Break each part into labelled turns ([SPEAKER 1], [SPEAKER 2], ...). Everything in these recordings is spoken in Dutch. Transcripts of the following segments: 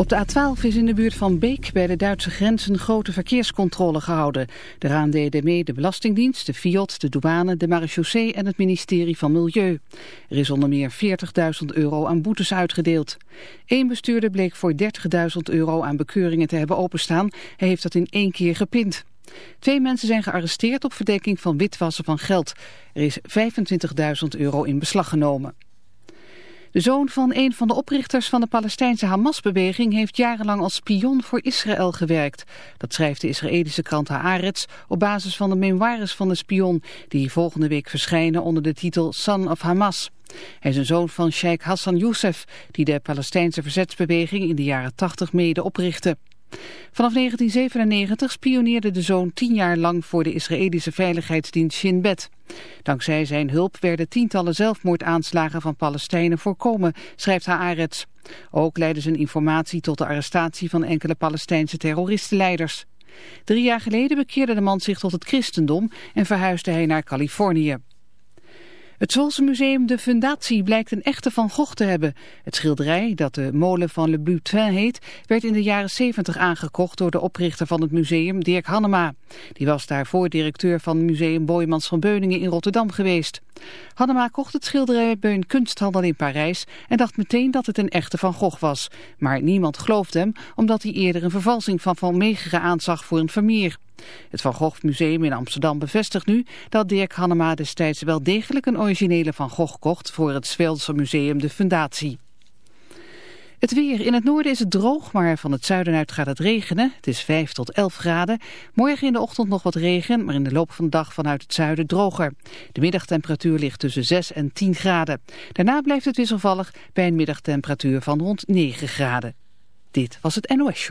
[SPEAKER 1] Op de A12 is in de buurt van Beek bij de Duitse grens een grote verkeerscontrole gehouden. Daaraan deden mee de Belastingdienst, de FIOD, de douane, de marechaussee en het ministerie van Milieu. Er is onder meer 40.000 euro aan boetes uitgedeeld. Eén bestuurder bleek voor 30.000 euro aan bekeuringen te hebben openstaan. Hij heeft dat in één keer gepind. Twee mensen zijn gearresteerd op verdenking van witwassen van geld. Er is 25.000 euro in beslag genomen. De zoon van een van de oprichters van de Palestijnse Hamas-beweging heeft jarenlang als spion voor Israël gewerkt. Dat schrijft de Israëlische krant Haaretz op basis van de memoires van de spion die volgende week verschijnen onder de titel Son of Hamas. Hij is een zoon van Sheikh Hassan Youssef, die de Palestijnse verzetsbeweging in de jaren 80 mede oprichtte. Vanaf 1997 spioneerde de zoon tien jaar lang voor de Israëlische veiligheidsdienst Shin Bet. Dankzij zijn hulp werden tientallen zelfmoordaanslagen van Palestijnen voorkomen, schrijft Haaretz. Ook leidde zijn informatie tot de arrestatie van enkele Palestijnse terroristenleiders. Drie jaar geleden bekeerde de man zich tot het christendom en verhuisde hij naar Californië. Het Zwolse museum De Fundatie blijkt een echte Van Gogh te hebben. Het schilderij, dat de molen van Le Butin heet, werd in de jaren 70 aangekocht door de oprichter van het museum, Dirk Hannema. Die was daarvoor directeur van Museum Boijmans van Beuningen in Rotterdam geweest. Hannema kocht het schilderij bij een kunsthandel in Parijs en dacht meteen dat het een echte Van Gogh was. Maar niemand geloofde hem, omdat hij eerder een vervalsing van Van Meegeren aanzag voor een Vermeer. Het Van Gogh Museum in Amsterdam bevestigt nu dat Dirk Hannema destijds wel degelijk een originele Van Gogh kocht voor het Zwelse Museum de Fundatie. Het weer. In het noorden is het droog, maar van het zuiden uit gaat het regenen. Het is 5 tot 11 graden. Morgen in de ochtend nog wat regen, maar in de loop van de dag vanuit het zuiden droger. De middagtemperatuur ligt tussen 6 en 10 graden. Daarna blijft het wisselvallig bij een middagtemperatuur van rond 9 graden. Dit was het NOS.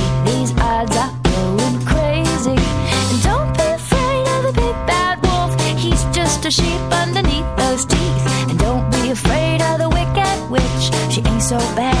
[SPEAKER 2] Sheep underneath those teeth. And don't be afraid of the wicked witch. She ain't so bad,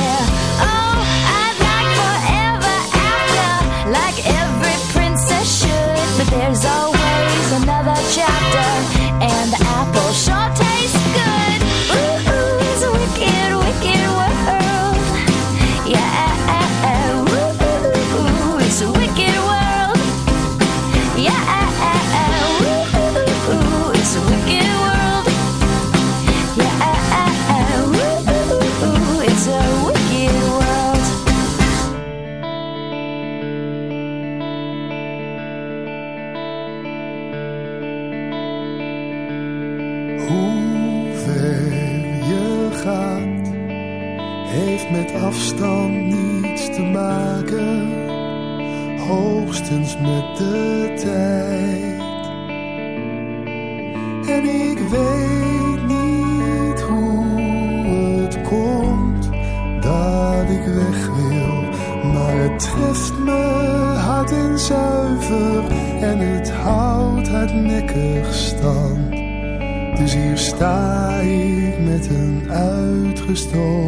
[SPEAKER 3] questo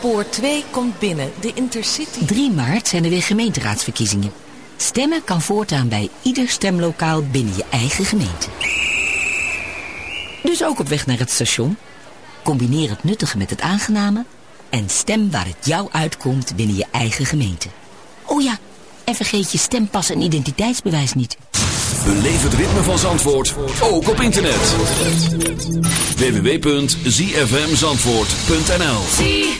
[SPEAKER 3] Spoor 2 komt binnen, de Intercity.
[SPEAKER 4] 3 maart zijn er weer gemeenteraadsverkiezingen. Stemmen kan voortaan bij ieder stemlokaal binnen je eigen gemeente. Dus ook op weg naar het station. Combineer het nuttige met het aangename... en stem waar het jou uitkomt binnen je eigen gemeente. Oh ja, en vergeet je stempas en identiteitsbewijs niet.
[SPEAKER 5] Beleef het ritme van Zandvoort, ook op internet. www.zfmzandvoort.nl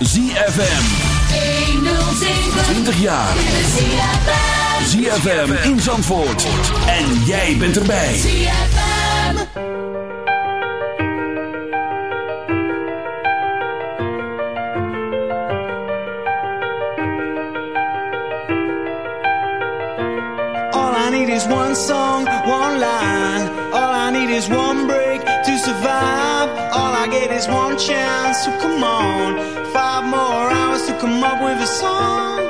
[SPEAKER 6] ZFM. 20 jaar. ZFM in Zandvoort. En jij bent erbij. ZFM.
[SPEAKER 7] All I need is one song, one line. All I need is one break to survive. I get is one chance, so come on. Five more hours to come up with a song.